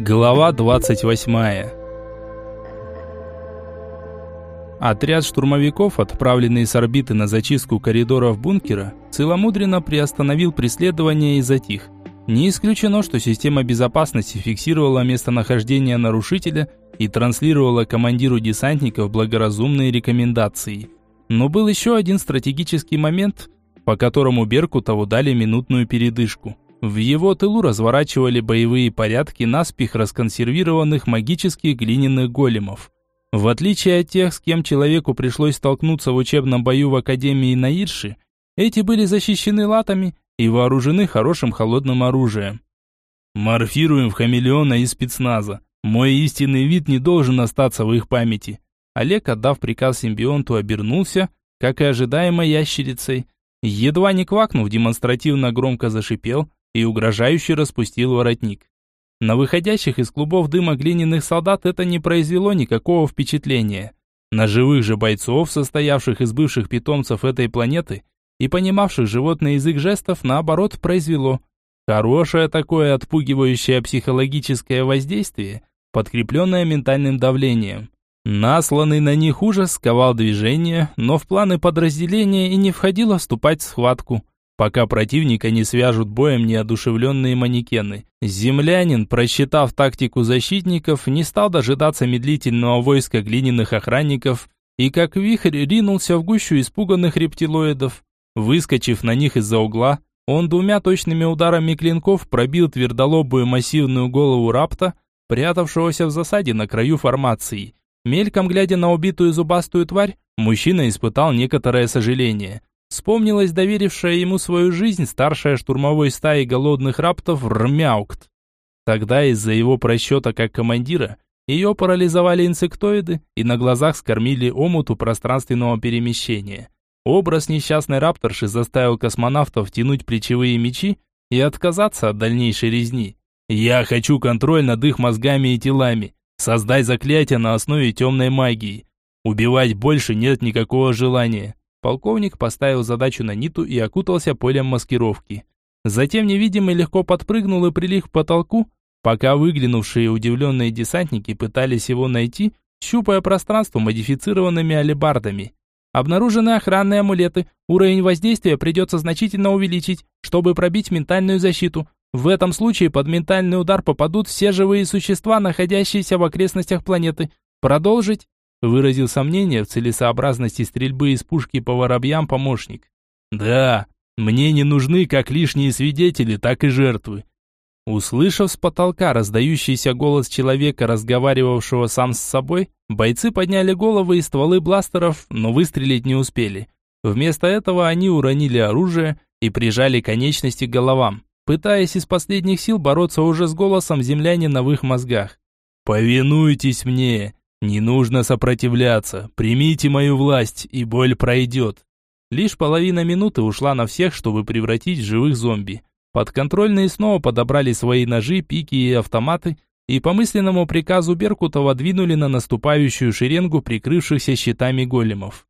Глава 28. Отряд штурмовиков, отправленный с орбиты на зачистку коридоров бункера, целомудренно приостановил преследование и затих. Не исключено, что система безопасности фиксировала местонахождение нарушителя и транслировала командиру десантников благоразумные рекомендации. Но был еще один стратегический момент, по которому Беркутову дали минутную передышку. В его тылу разворачивали боевые порядки наспех расконсервированных магических глиняных големов. В отличие от тех, с кем человеку пришлось столкнуться в учебном бою в Академии на Ирше, эти были защищены латами и вооружены хорошим холодным оружием. «Морфируем в хамелеона из спецназа. Мой истинный вид не должен остаться в их памяти». Олег, отдав приказ симбионту, обернулся, как и ожидаемо ящерицей. Едва не квакнув, демонстративно громко зашипел, и угрожающе распустил воротник. На выходящих из клубов дыма глиняных солдат это не произвело никакого впечатления. На живых же бойцов, состоявших из бывших питомцев этой планеты и понимавших животный язык жестов, наоборот, произвело. Хорошее такое отпугивающее психологическое воздействие, подкрепленное ментальным давлением. Насланный на них ужас сковал движение, но в планы подразделения и не входило вступать в схватку пока противника не свяжут боем неодушевленные манекены. Землянин, просчитав тактику защитников, не стал дожидаться медлительного войска глиняных охранников и как вихрь ринулся в гущу испуганных рептилоидов. Выскочив на них из-за угла, он двумя точными ударами клинков пробил твердолобую массивную голову рапта, прятавшегося в засаде на краю формации. Мельком глядя на убитую зубастую тварь, мужчина испытал некоторое сожаление. Вспомнилась доверившая ему свою жизнь старшая штурмовой стаи голодных раптов Рмяукт. Тогда из-за его просчета как командира ее парализовали инсектоиды и на глазах скормили омуту пространственного перемещения. Образ несчастной рапторши заставил космонавтов тянуть плечевые мечи и отказаться от дальнейшей резни. «Я хочу контроль над их мозгами и телами, создать заклятие на основе темной магии. Убивать больше нет никакого желания. Полковник поставил задачу на Ниту и окутался полем маскировки. Затем невидимый легко подпрыгнул и прилип к потолку, пока выглянувшие удивленные десантники пытались его найти, щупая пространство модифицированными алебардами. Обнаружены охранные амулеты. Уровень воздействия придется значительно увеличить, чтобы пробить ментальную защиту. В этом случае под ментальный удар попадут все живые существа, находящиеся в окрестностях планеты. Продолжить? Выразил сомнение в целесообразности стрельбы из пушки по воробьям помощник. «Да, мне не нужны как лишние свидетели, так и жертвы». Услышав с потолка раздающийся голос человека, разговаривавшего сам с собой, бойцы подняли головы и стволы бластеров, но выстрелить не успели. Вместо этого они уронили оружие и прижали конечности к головам, пытаясь из последних сил бороться уже с голосом землянина в их мозгах. «Повинуйтесь мне, не нужно сопротивляться. Примите мою власть, и боль пройдет. Лишь половина минуты ушла на всех, чтобы превратить в живых зомби. Подконтрольные снова подобрали свои ножи, пики и автоматы, и по мысленному приказу Беркутова двинули на наступающую шеренгу прикрывшихся щитами големов.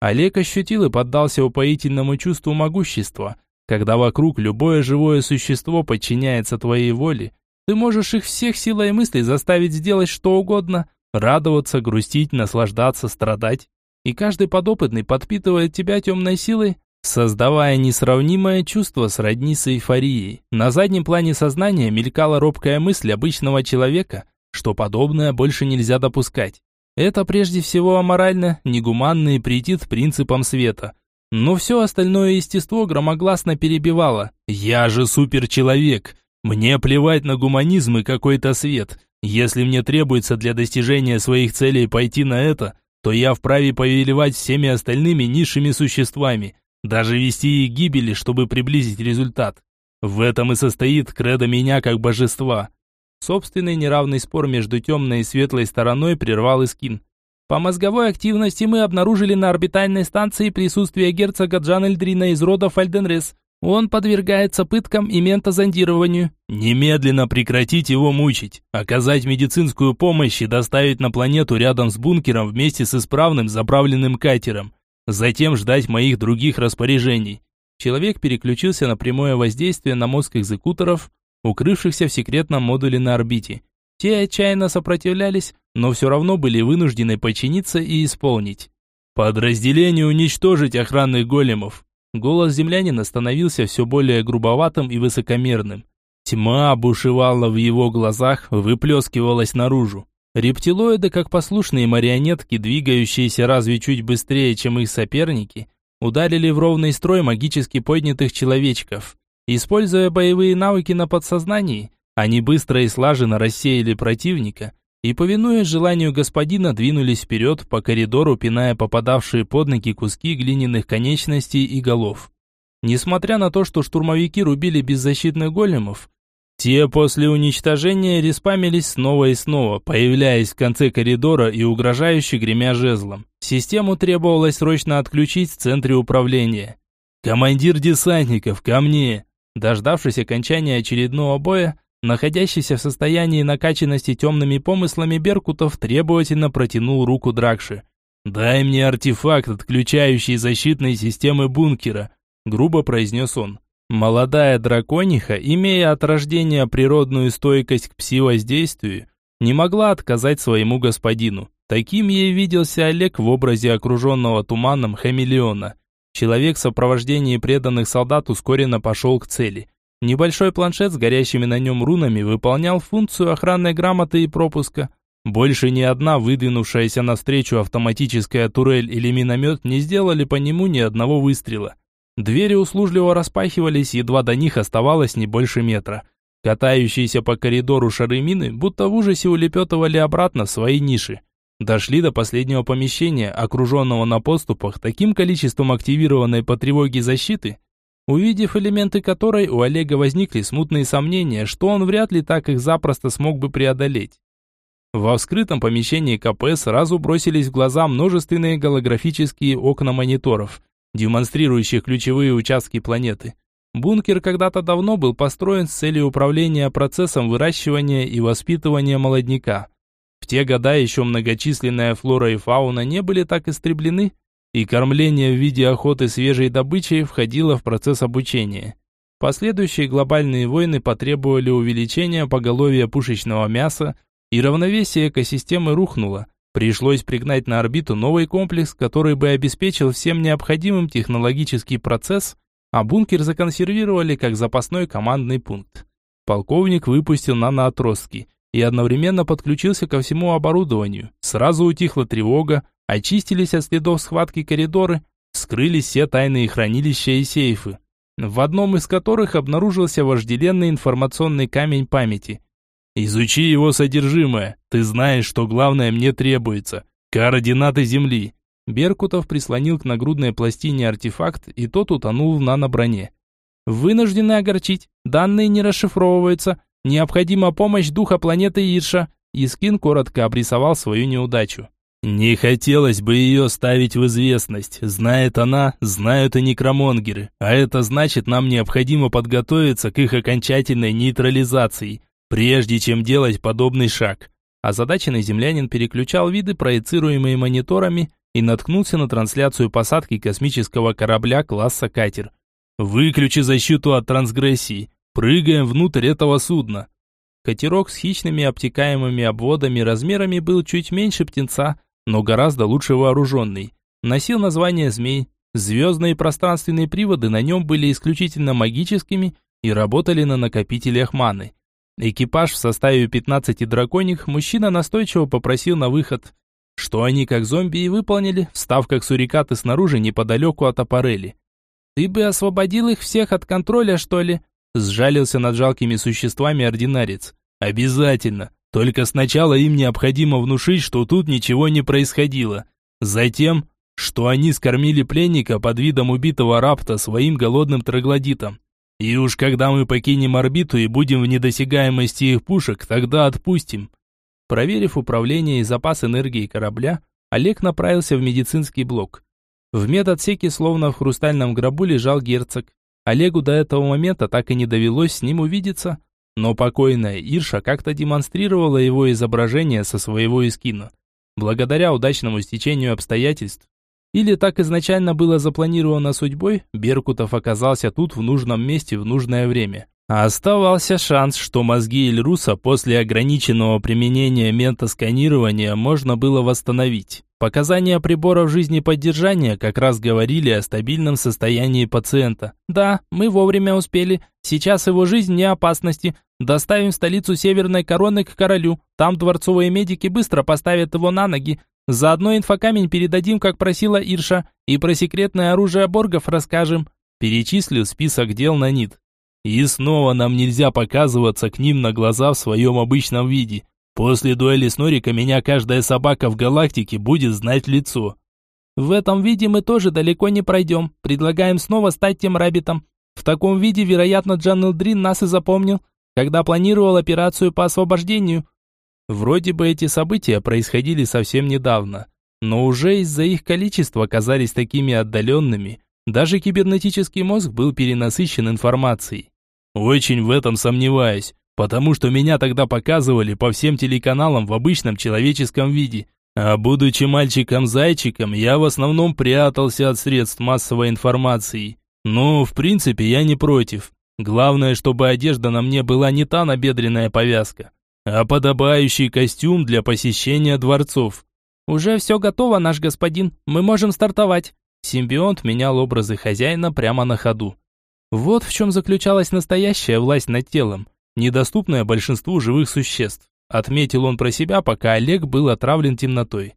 Олег ощутил и поддался упоительному чувству могущества. Когда вокруг любое живое существо подчиняется твоей воле, ты можешь их всех силой мысли заставить сделать что угодно, Радоваться, грустить, наслаждаться, страдать. И каждый подопытный подпитывает тебя темной силой, создавая несравнимое чувство сродни с эйфорией. На заднем плане сознания мелькала робкая мысль обычного человека, что подобное больше нельзя допускать. Это прежде всего аморально, негуманно и претит принципам света. Но все остальное естество громогласно перебивало. «Я же суперчеловек! Мне плевать на гуманизм и какой-то свет. Если мне требуется для достижения своих целей пойти на это, то я вправе повелевать всеми остальными низшими существами, даже вести их гибели, чтобы приблизить результат. В этом и состоит кредо меня как божества. Собственный неравный спор между темной и светлой стороной прервал Искин. По мозговой активности мы обнаружили на орбитальной станции присутствие герцога Джан из рода Фальденрес, он подвергается пыткам и ментозондированию. Немедленно прекратить его мучить, оказать медицинскую помощь и доставить на планету рядом с бункером вместе с исправным заправленным катером. Затем ждать моих других распоряжений. Человек переключился на прямое воздействие на мозг экзекуторов, укрывшихся в секретном модуле на орбите. Те отчаянно сопротивлялись, но все равно были вынуждены подчиниться и исполнить. «Подразделение уничтожить охранных големов!» Голос землянина становился все более грубоватым и высокомерным. Тьма бушевала в его глазах, выплескивалась наружу. Рептилоиды, как послушные марионетки, двигающиеся разве чуть быстрее, чем их соперники, ударили в ровный строй магически поднятых человечков. Используя боевые навыки на подсознании, они быстро и слаженно рассеяли противника и, повинуясь желанию господина, двинулись вперед по коридору, пиная попадавшие под ноги куски глиняных конечностей и голов. Несмотря на то, что штурмовики рубили беззащитных големов, те после уничтожения респамились снова и снова, появляясь в конце коридора и угрожающе гремя жезлом. Систему требовалось срочно отключить в центре управления. «Командир десантников, ко мне!» Дождавшись окончания очередного боя, находящийся в состоянии накачанности темными помыслами Беркутов требовательно протянул руку Дракши. «Дай мне артефакт, отключающий защитные системы бункера», грубо произнес он. Молодая дракониха, имея от рождения природную стойкость к пси-воздействию, не могла отказать своему господину. Таким ей виделся Олег в образе окруженного туманом хамелеона. Человек в сопровождении преданных солдат ускоренно пошел к цели. Небольшой планшет с горящими на нем рунами выполнял функцию охранной грамоты и пропуска. Больше ни одна выдвинувшаяся навстречу автоматическая турель или миномет не сделали по нему ни одного выстрела. Двери услужливо распахивались, едва до них оставалось не больше метра. Катающиеся по коридору шары мины, будто в ужасе улепетывали обратно в свои ниши. Дошли до последнего помещения, окруженного на подступах таким количеством активированной по тревоге защиты, увидев элементы которой у Олега возникли смутные сомнения, что он вряд ли так их запросто смог бы преодолеть. Во вскрытом помещении КП сразу бросились в глаза множественные голографические окна мониторов, демонстрирующих ключевые участки планеты. Бункер когда-то давно был построен с целью управления процессом выращивания и воспитывания молодняка. В те года еще многочисленная флора и фауна не были так истреблены, и кормление в виде охоты свежей добычей входило в процесс обучения. Последующие глобальные войны потребовали увеличения поголовья пушечного мяса, и равновесие экосистемы рухнуло, Пришлось пригнать на орбиту новый комплекс, который бы обеспечил всем необходимым технологический процесс, а бункер законсервировали как запасной командный пункт. Полковник выпустил наноотростки и одновременно подключился ко всему оборудованию. Сразу утихла тревога, очистились от следов схватки коридоры, скрылись все тайные хранилища и сейфы, в одном из которых обнаружился вожделенный информационный камень памяти – Изучи его содержимое. Ты знаешь, что главное мне требуется. Координаты Земли. Беркутов прислонил к нагрудной пластине артефакт, и тот утонул в наноброне. Вынуждены огорчить. Данные не расшифровываются. Необходима помощь духа планеты Ирша. Искин коротко обрисовал свою неудачу. Не хотелось бы ее ставить в известность. Знает она, знают и некромонгеры. А это значит, нам необходимо подготовиться к их окончательной нейтрализации прежде чем делать подобный шаг. Озадаченный землянин переключал виды, проецируемые мониторами, и наткнулся на трансляцию посадки космического корабля класса катер. «Выключи защиту от трансгрессии. Прыгаем внутрь этого судна». Катерок с хищными обтекаемыми обводами размерами был чуть меньше птенца, но гораздо лучше вооруженный. Носил название «Змей». Звездные пространственные приводы на нем были исключительно магическими и работали на накопителях маны. Экипаж в составе 15 драконих мужчина настойчиво попросил на выход, что они как зомби и выполнили, встав как сурикаты снаружи неподалеку от аппарели. «Ты бы освободил их всех от контроля, что ли?» Сжалился над жалкими существами ординарец. «Обязательно. Только сначала им необходимо внушить, что тут ничего не происходило. Затем, что они скормили пленника под видом убитого рапта своим голодным троглодитом. И уж когда мы покинем орбиту и будем в недосягаемости их пушек, тогда отпустим. Проверив управление и запас энергии корабля, Олег направился в медицинский блок. В медотсеке, словно в хрустальном гробу, лежал герцог. Олегу до этого момента так и не довелось с ним увидеться, но покойная Ирша как-то демонстрировала его изображение со своего эскина. Благодаря удачному стечению обстоятельств, или так изначально было запланировано судьбой, Беркутов оказался тут в нужном месте в нужное время. Оставался шанс, что мозги Эльруса после ограниченного применения ментосканирования можно было восстановить. Показания приборов жизнеподдержания как раз говорили о стабильном состоянии пациента. Да, мы вовремя успели. Сейчас его жизнь не опасности. Доставим в столицу Северной Короны к королю. Там дворцовые медики быстро поставят его на ноги. Заодно инфокамень передадим, как просила Ирша. И про секретное оружие боргов расскажем. Перечислил список дел на НИД. И снова нам нельзя показываться к ним на глаза в своем обычном виде. После дуэли с Норика меня каждая собака в галактике будет знать лицо. В этом виде мы тоже далеко не пройдем. Предлагаем снова стать тем рабитом. В таком виде, вероятно, Джан Элдрин нас и запомнил, когда планировал операцию по освобождению. Вроде бы эти события происходили совсем недавно, но уже из-за их количества казались такими отдаленными. Даже кибернетический мозг был перенасыщен информацией. Очень в этом сомневаюсь, потому что меня тогда показывали по всем телеканалам в обычном человеческом виде. А будучи мальчиком-зайчиком, я в основном прятался от средств массовой информации. Ну, в принципе, я не против. Главное, чтобы одежда на мне была не та набедренная повязка, а подобающий костюм для посещения дворцов. Уже все готово, наш господин, мы можем стартовать. Симбионт менял образы хозяина прямо на ходу. Вот в чем заключалась настоящая власть над телом, недоступная большинству живых существ. Отметил он про себя, пока Олег был отравлен темнотой.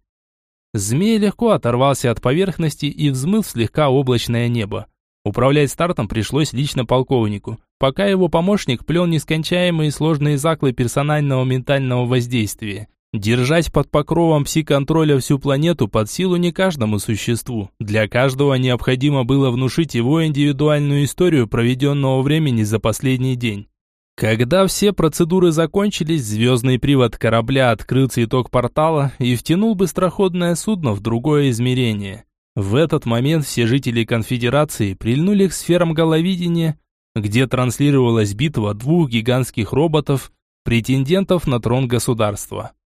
Змей легко оторвался от поверхности и взмыл в слегка облачное небо. Управлять стартом пришлось лично полковнику, пока его помощник плел нескончаемые сложные заклы персонального ментального воздействия. Держать под покровом пси-контроля всю планету под силу не каждому существу. Для каждого необходимо было внушить его индивидуальную историю проведенного времени за последний день. Когда все процедуры закончились, звездный привод корабля открыл цветок портала и втянул быстроходное судно в другое измерение. В этот момент все жители конфедерации прильнули к сферам головидения, где транслировалась битва двух гигантских роботов, претендентов на трон государства.